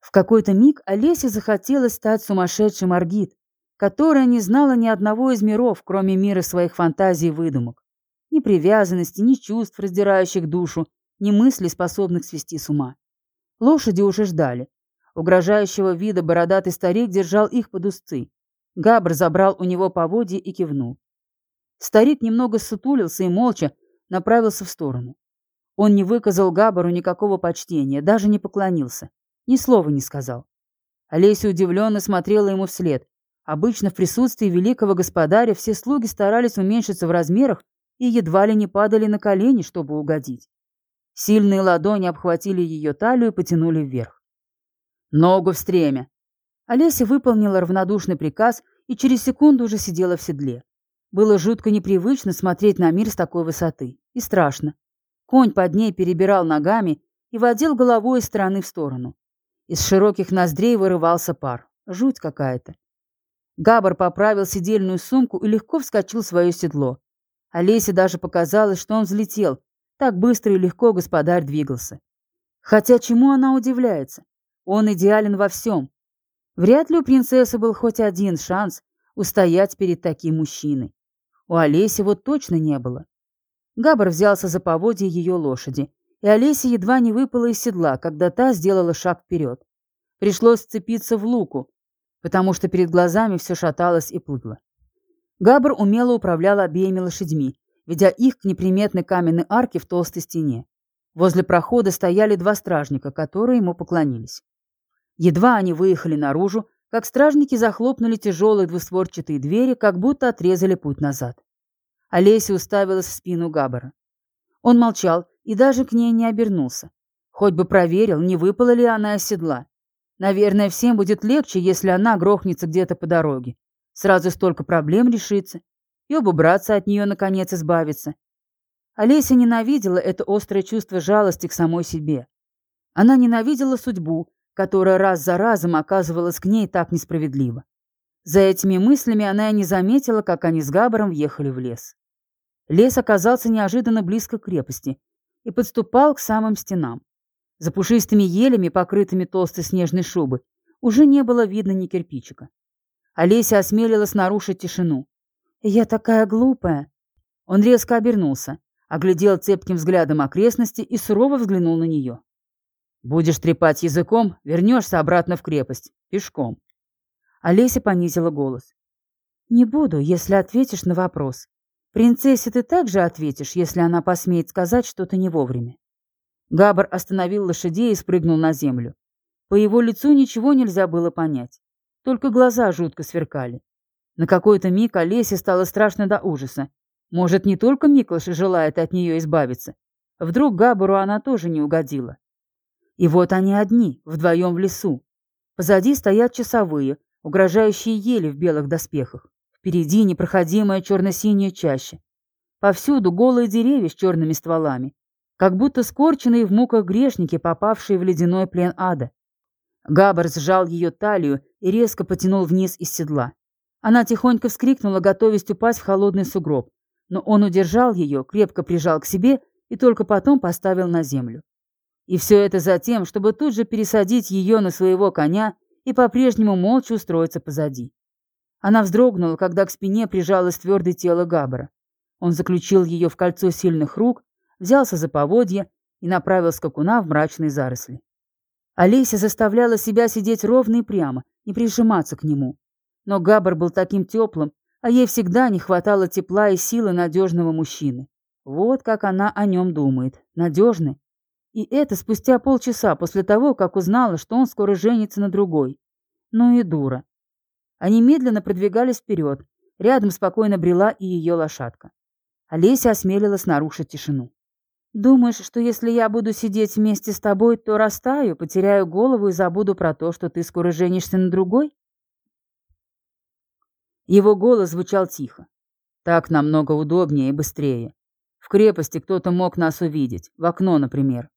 В какой-то миг Олесе захотелось стать сумасшедшим Аргит, которая не знала ни одного из миров, кроме мира своих фантазий и выдумок. Ни привязанности, ни чувств, раздирающих душу, ни мыслей, способных свести с ума. Лошади уже ждали. Угрожающего вида бородатый старик держал их под узцы. Габр забрал у него поводья и кивнул. Старик немного сутулился и молча направился в сторону. Он не выказал Габару никакого почтения, даже не поклонился. Ни слова не сказал. Олеся удивленно смотрела ему вслед, Обычно в присутствии великого господаря все слуги старались уменьшиться в размерах и едва ли не падали на колени, чтобы угодить. Сильные ладони обхватили ее талию и потянули вверх. «Ногу в стремя!» Олеся выполнила равнодушный приказ и через секунду уже сидела в седле. Было жутко непривычно смотреть на мир с такой высоты. И страшно. Конь под ней перебирал ногами и водил головой из стороны в сторону. Из широких ноздрей вырывался пар. Жуть какая-то. Габар поправил сидельную сумку и легко вскочил в свое седло. Олесе даже показалось, что он взлетел. Так быстро и легко господарь двигался. Хотя чему она удивляется? Он идеален во всем. Вряд ли у принцессы был хоть один шанс устоять перед таким мужчиной. У Олеси вот точно не было. Габр взялся за поводья ее лошади, и Олеся едва не выпала из седла, когда та сделала шаг вперед. Пришлось сцепиться в луку, потому что перед глазами все шаталось и плыло. Габр умело управлял обеими лошадьми, ведя их к неприметной каменной арке в толстой стене. Возле прохода стояли два стражника, которые ему поклонились. Едва они выехали наружу, как стражники захлопнули тяжелые двустворчатые двери, как будто отрезали путь назад. Олеся уставилась в спину Габбара. Он молчал и даже к ней не обернулся. Хоть бы проверил, не выпала ли она из седла. Наверное, всем будет легче, если она грохнется где-то по дороге. Сразу столько проблем решится. И оба братца от нее, наконец, избавиться. Олеся ненавидела это острое чувство жалости к самой себе. Она ненавидела судьбу, которая раз за разом оказывалась к ней так несправедливо. За этими мыслями она и не заметила, как они с Габаром въехали в лес. Лес оказался неожиданно близко к крепости и подступал к самым стенам. За пушистыми елями, покрытыми толстой снежной шубой, уже не было видно ни кирпичика. Олеся осмелилась нарушить тишину. «Я такая глупая!» Он резко обернулся, оглядел цепким взглядом окрестности и сурово взглянул на нее. Будешь трепать языком, вернешься обратно в крепость. Пешком. Олеся понизила голос. Не буду, если ответишь на вопрос. Принцессе ты также ответишь, если она посмеет сказать что-то не вовремя. Габар остановил лошадей и спрыгнул на землю. По его лицу ничего нельзя было понять. Только глаза жутко сверкали. На какой-то миг Олесе стало страшно до ужаса. Может, не только Миклаш желает от нее избавиться. Вдруг Габару она тоже не угодила. И вот они одни, вдвоем в лесу. Позади стоят часовые, угрожающие ели в белых доспехах. Впереди непроходимая черно-синяя чаща. Повсюду голые деревья с черными стволами, как будто скорченные в муках грешники, попавшие в ледяной плен ада. Габар сжал ее талию и резко потянул вниз из седла. Она тихонько вскрикнула, готовясь упасть в холодный сугроб, но он удержал ее, крепко прижал к себе и только потом поставил на землю. И все это за тем, чтобы тут же пересадить ее на своего коня и по-прежнему молча устроиться позади. Она вздрогнула, когда к спине прижалось твердое тело Габбара. Он заключил ее в кольцо сильных рук, взялся за поводья и направил скакуна в мрачные заросли. Олеся заставляла себя сидеть ровно и прямо, не прижиматься к нему. Но Габбар был таким теплым, а ей всегда не хватало тепла и силы надежного мужчины. Вот как она о нем думает. Надежный, и это спустя полчаса после того, как узнала, что он скоро женится на другой. Ну и дура. Они медленно продвигались вперед. Рядом спокойно брела и ее лошадка. Олеся осмелилась нарушить тишину. «Думаешь, что если я буду сидеть вместе с тобой, то растаю, потеряю голову и забуду про то, что ты скоро женишься на другой?» Его голос звучал тихо. «Так намного удобнее и быстрее. В крепости кто-то мог нас увидеть, в окно, например.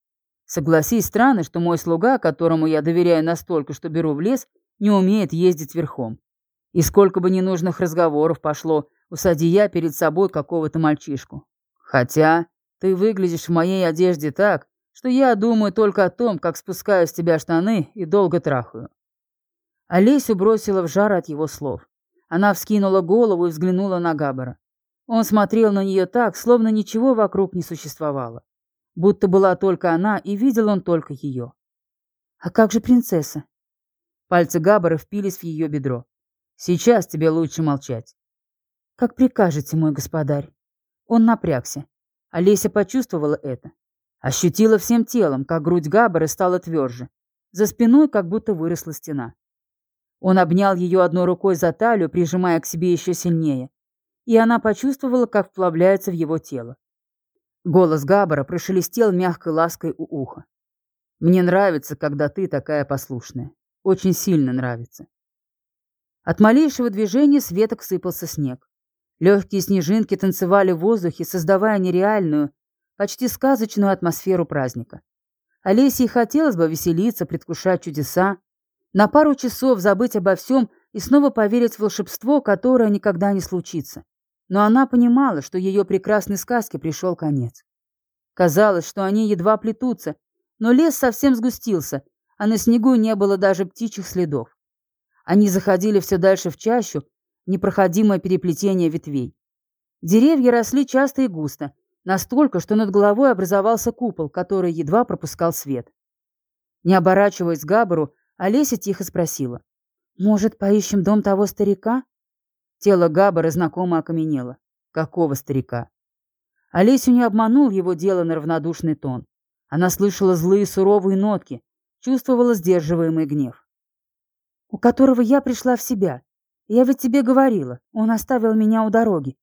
Согласись, странно, что мой слуга, которому я доверяю настолько, что беру в лес, не умеет ездить верхом. И сколько бы ненужных разговоров пошло, усади я перед собой какого-то мальчишку. Хотя ты выглядишь в моей одежде так, что я думаю только о том, как спускаю с тебя штаны и долго трахаю. Олесю бросила в жар от его слов. Она вскинула голову и взглянула на Габбара. Он смотрел на нее так, словно ничего вокруг не существовало будто была только она, и видел он только ее. «А как же принцесса?» Пальцы Габбара впились в ее бедро. «Сейчас тебе лучше молчать». «Как прикажете, мой господарь». Он напрягся. Олеся почувствовала это. Ощутила всем телом, как грудь Габбара стала тверже. За спиной как будто выросла стена. Он обнял ее одной рукой за талию, прижимая к себе еще сильнее, и она почувствовала, как вплавляется в его тело. Голос Габбара прошелестел мягкой лаской у уха. «Мне нравится, когда ты такая послушная. Очень сильно нравится». От малейшего движения с веток сыпался снег. Легкие снежинки танцевали в воздухе, создавая нереальную, почти сказочную атмосферу праздника. Олесе хотелось бы веселиться, предвкушать чудеса, на пару часов забыть обо всем и снова поверить в волшебство, которое никогда не случится. Но она понимала, что ее прекрасной сказке пришел конец. Казалось, что они едва плетутся, но лес совсем сгустился, а на снегу не было даже птичьих следов. Они заходили все дальше в чащу, непроходимое переплетение ветвей. Деревья росли часто и густо, настолько, что над головой образовался купол, который едва пропускал свет. Не оборачиваясь к Габару, Олеся тихо спросила. «Может, поищем дом того старика?» Тело Габбара знакомо окаменело. «Какого старика?» Олесю не обманул его дело на равнодушный тон. Она слышала злые суровые нотки, чувствовала сдерживаемый гнев. «У которого я пришла в себя. Я ведь тебе говорила, он оставил меня у дороги.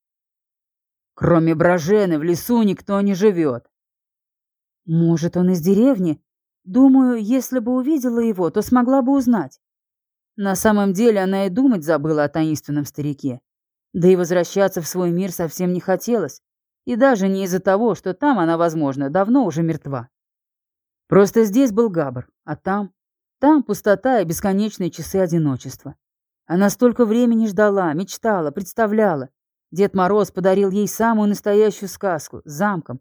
Кроме Брожены в лесу никто не живет. Может, он из деревни? Думаю, если бы увидела его, то смогла бы узнать. На самом деле она и думать забыла о таинственном старике. Да и возвращаться в свой мир совсем не хотелось. И даже не из-за того, что там она, возможно, давно уже мертва. Просто здесь был Габр, а там... Там пустота и бесконечные часы одиночества. Она столько времени ждала, мечтала, представляла. Дед Мороз подарил ей самую настоящую сказку с замком.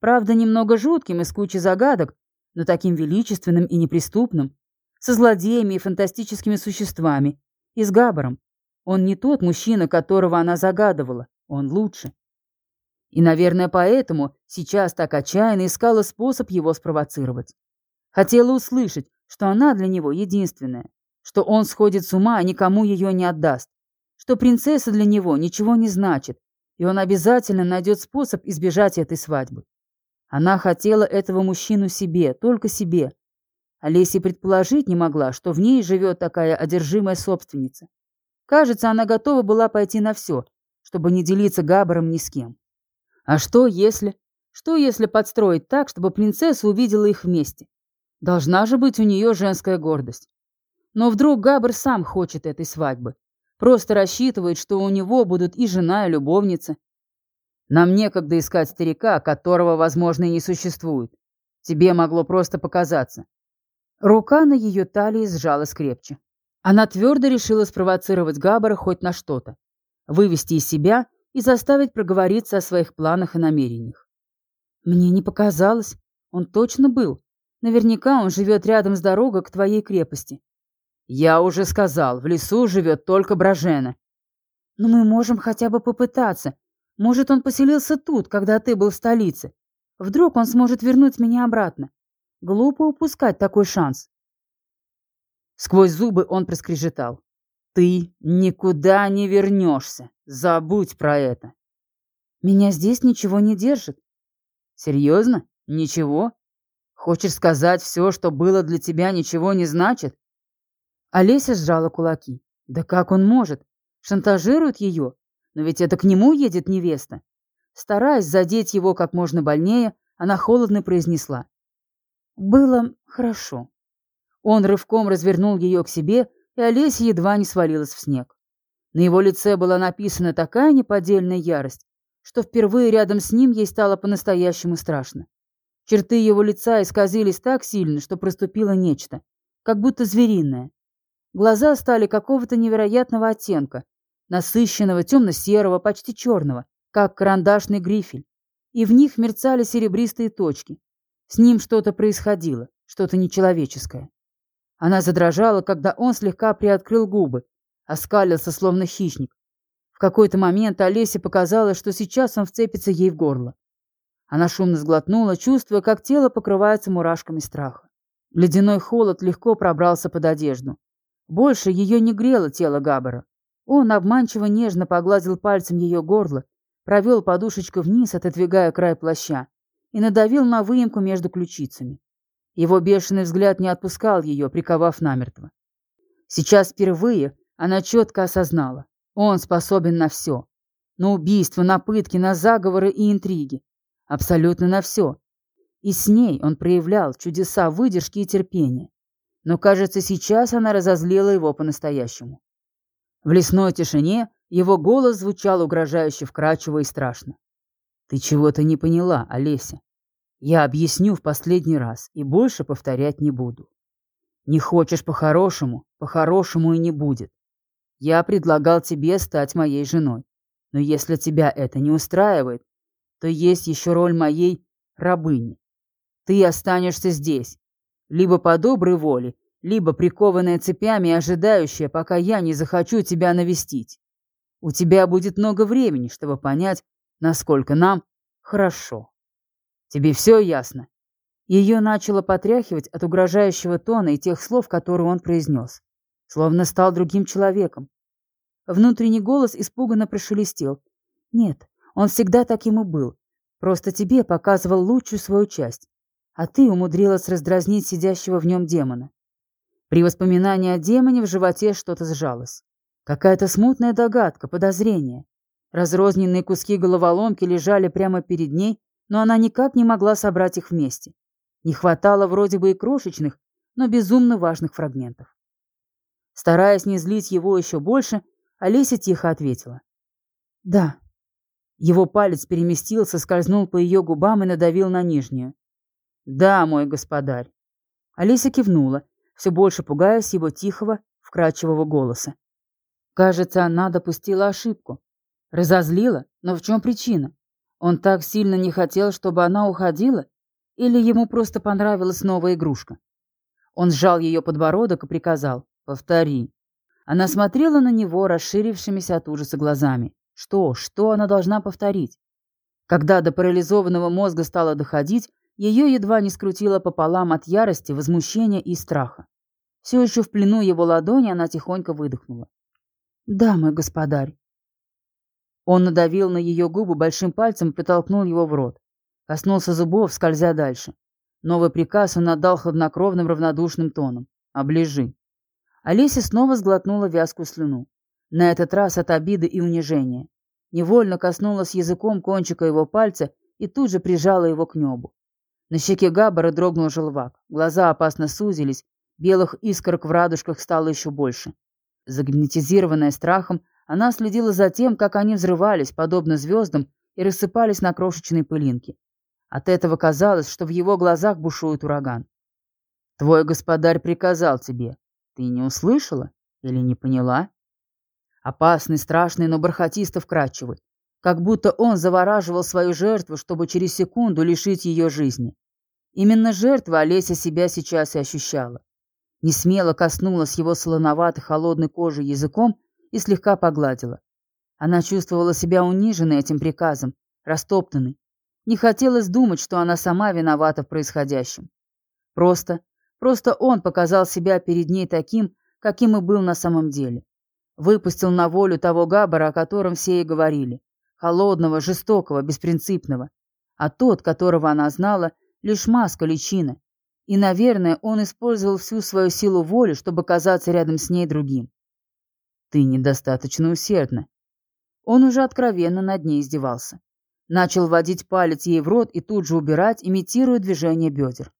Правда, немного жутким из кучи загадок, но таким величественным и неприступным, со злодеями и фантастическими существами, и с Габаром. Он не тот мужчина, которого она загадывала, он лучше. И, наверное, поэтому сейчас так отчаянно искала способ его спровоцировать. Хотела услышать, что она для него единственная, что он сходит с ума, и никому ее не отдаст, что принцесса для него ничего не значит, и он обязательно найдет способ избежать этой свадьбы. Она хотела этого мужчину себе, только себе. Олеся предположить не могла, что в ней живет такая одержимая собственница. Кажется, она готова была пойти на все, чтобы не делиться Габаром ни с кем. А что если... Что если подстроить так, чтобы принцесса увидела их вместе? Должна же быть у нее женская гордость. Но вдруг Габр сам хочет этой свадьбы. Просто рассчитывает, что у него будут и жена, и любовница. Нам некогда искать старика, которого, возможно, и не существует. Тебе могло просто показаться. Рука на ее талии сжалась крепче. Она твердо решила спровоцировать Габбара хоть на что-то, вывести из себя и заставить проговориться о своих планах и намерениях. Мне не показалось. Он точно был. Наверняка он живет рядом с дорогой к твоей крепости. «Я уже сказал, в лесу живет только Брожена». «Но мы можем хотя бы попытаться. Может, он поселился тут, когда ты был в столице. Вдруг он сможет вернуть меня обратно. Глупо упускать такой шанс». Сквозь зубы он проскрежетал. «Ты никуда не вернешься. Забудь про это». «Меня здесь ничего не держит». «Серьезно? Ничего? Хочешь сказать, все, что было для тебя, ничего не значит?» Олеся сжала кулаки. Да как он может? Шантажирует ее? Но ведь это к нему едет невеста. Стараясь задеть его как можно больнее, она холодно произнесла. Было хорошо. Он рывком развернул ее к себе, и Олеся едва не свалилась в снег. На его лице была написана такая неподдельная ярость, что впервые рядом с ним ей стало по-настоящему страшно. Черты его лица исказились так сильно, что проступило нечто, как будто звериное, Глаза стали какого-то невероятного оттенка, насыщенного, темно-серого, почти черного, как карандашный грифель. И в них мерцали серебристые точки. С ним что-то происходило, что-то нечеловеческое. Она задрожала, когда он слегка приоткрыл губы, оскалился, словно хищник. В какой-то момент Олесе показалось, что сейчас он вцепится ей в горло. Она шумно сглотнула, чувствуя, как тело покрывается мурашками страха. Ледяной холод легко пробрался под одежду. Больше ее не грело тело Габбара. Он обманчиво нежно погладил пальцем ее горло, провел подушечкой вниз, отодвигая край плаща, и надавил на выемку между ключицами. Его бешеный взгляд не отпускал ее, приковав намертво. Сейчас впервые она четко осознала, он способен на все. На убийства, на пытки, на заговоры и интриги. Абсолютно на все. И с ней он проявлял чудеса выдержки и терпения. Но, кажется, сейчас она разозлила его по-настоящему. В лесной тишине его голос звучал угрожающе вкрадчиво и страшно. «Ты чего-то не поняла, Олеся. Я объясню в последний раз и больше повторять не буду. Не хочешь по-хорошему, по-хорошему и не будет. Я предлагал тебе стать моей женой. Но если тебя это не устраивает, то есть еще роль моей рабыни. Ты останешься здесь, либо по доброй воле, либо прикованная цепями и ожидающая, пока я не захочу тебя навестить. У тебя будет много времени, чтобы понять, насколько нам хорошо. Тебе все ясно?» Ее начало потряхивать от угрожающего тона и тех слов, которые он произнес. Словно стал другим человеком. Внутренний голос испуганно прошелестел. «Нет, он всегда таким и был. Просто тебе показывал лучшую свою часть а ты умудрилась раздразнить сидящего в нем демона. При воспоминании о демоне в животе что-то сжалось. Какая-то смутная догадка, подозрение. Разрозненные куски головоломки лежали прямо перед ней, но она никак не могла собрать их вместе. Не хватало вроде бы и крошечных, но безумно важных фрагментов. Стараясь не злить его еще больше, Олеся тихо ответила. «Да». Его палец переместился, скользнул по ее губам и надавил на нижнюю. «Да, мой господарь». Алиса кивнула, все больше пугаясь его тихого, вкрадчивого голоса. Кажется, она допустила ошибку. Разозлила, но в чем причина? Он так сильно не хотел, чтобы она уходила? Или ему просто понравилась новая игрушка? Он сжал ее подбородок и приказал «Повтори». Она смотрела на него расширившимися от ужаса глазами. Что, что она должна повторить? Когда до парализованного мозга стало доходить, ее едва не скрутило пополам от ярости, возмущения и страха. Все еще в плену его ладони она тихонько выдохнула. «Да, мой господарь». Он надавил на ее губы большим пальцем и притолкнул его в рот. Коснулся зубов, скользя дальше. Новый приказ он отдал хладнокровным равнодушным тоном. «Оближи». Олеся снова сглотнула вязкую слюну. На этот раз от обиды и унижения. Невольно коснулась языком кончика его пальца и тут же прижала его к небу. На щеке Габбара дрогнул желвак, глаза опасно сузились, белых искорок в радужках стало еще больше. Загипнотизированная страхом, она следила за тем, как они взрывались, подобно звездам, и рассыпались на крошечные пылинки. От этого казалось, что в его глазах бушует ураган. «Твой господарь приказал тебе. Ты не услышала или не поняла?» Опасный, страшный, но бархатисто вкрадчивый. Как будто он завораживал свою жертву, чтобы через секунду лишить ее жизни. Именно жертва Олеся себя сейчас и ощущала. Несмело коснулась его солоноватой холодной кожи языком и слегка погладила. Она чувствовала себя униженной этим приказом, растоптанной. Не хотелось думать, что она сама виновата в происходящем. Просто, просто он показал себя перед ней таким, каким и был на самом деле. Выпустил на волю того Габбара, о котором все и говорили. Холодного, жестокого, беспринципного. А тот, которого она знала, лишь маска личина. И, наверное, он использовал всю свою силу воли, чтобы казаться рядом с ней другим. Ты недостаточно усердна. Он уже откровенно над ней издевался. Начал водить палец ей в рот и тут же убирать, имитируя движение бедер.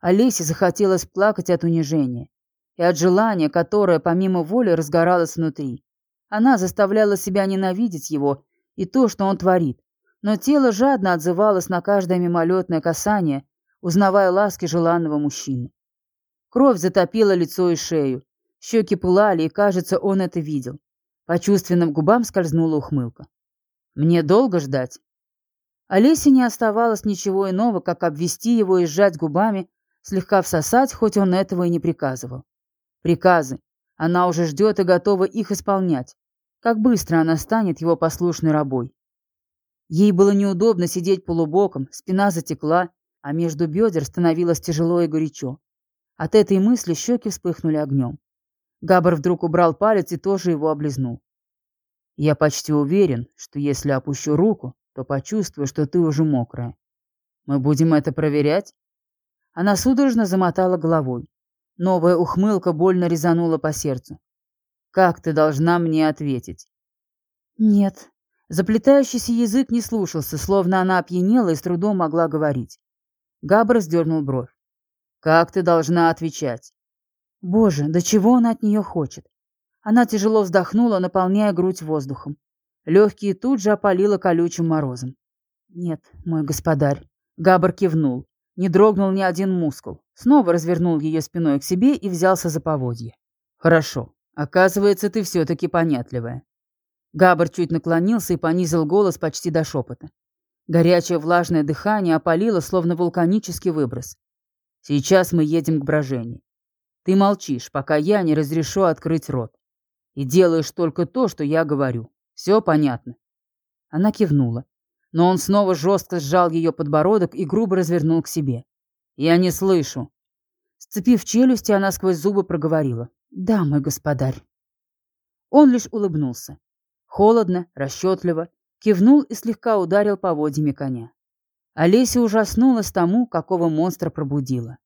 Олесе захотелось плакать от унижения и от желания, которое помимо воли разгоралось внутри. Она заставляла себя ненавидеть его и то, что он творит, но тело жадно отзывалось на каждое мимолетное касание, узнавая ласки желанного мужчины. Кровь затопила лицо и шею, щеки пылали, и, кажется, он это видел. По чувственным губам скользнула ухмылка. «Мне долго ждать?» Олесе не оставалось ничего иного, как обвести его и сжать губами, слегка всосать, хоть он этого и не приказывал. Приказы. Она уже ждет и готова их исполнять. Как быстро она станет его послушной рабой. Ей было неудобно сидеть полубоком, спина затекла, а между бедер становилось тяжело и горячо. От этой мысли щеки вспыхнули огнем. Габар вдруг убрал палец и тоже его облизнул. «Я почти уверен, что если опущу руку, то почувствую, что ты уже мокрая. Мы будем это проверять?» Она судорожно замотала головой. Новая ухмылка больно резанула по сердцу. «Как ты должна мне ответить?» «Нет». Заплетающийся язык не слушался, словно она опьянела и с трудом могла говорить. Габр сдернул бровь. «Как ты должна отвечать?» «Боже, до чего он от нее хочет?» Она тяжело вздохнула, наполняя грудь воздухом. Легкие тут же опалило колючим морозом. «Нет, мой господарь». Габр кивнул. Не дрогнул ни один мускул. Снова развернул ее спиной к себе и взялся за поводье. «Хорошо. Оказывается, ты все-таки понятливая». Габр чуть наклонился и понизил голос почти до шепота. Горячее влажное дыхание опалило, словно вулканический выброс. «Сейчас мы едем к брожению. Ты молчишь, пока я не разрешу открыть рот. И делаешь только то, что я говорю. Все понятно?» Она кивнула но он снова жестко сжал ее подбородок и грубо развернул к себе. «Я не слышу». Сцепив челюсти, она сквозь зубы проговорила. «Да, мой господарь». Он лишь улыбнулся. Холодно, расчетливо, кивнул и слегка ударил поводьями коня. Олеся ужаснулась тому, какого монстра пробудила.